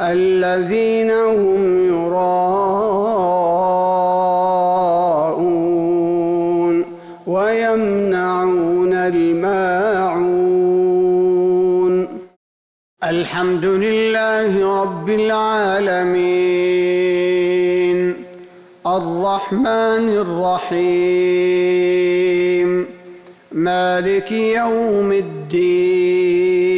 الذين هم يراءون ويمنعون الماعون. الحمد لله رب العالمين. الرحمن الرحيم. مالك يوم الدين.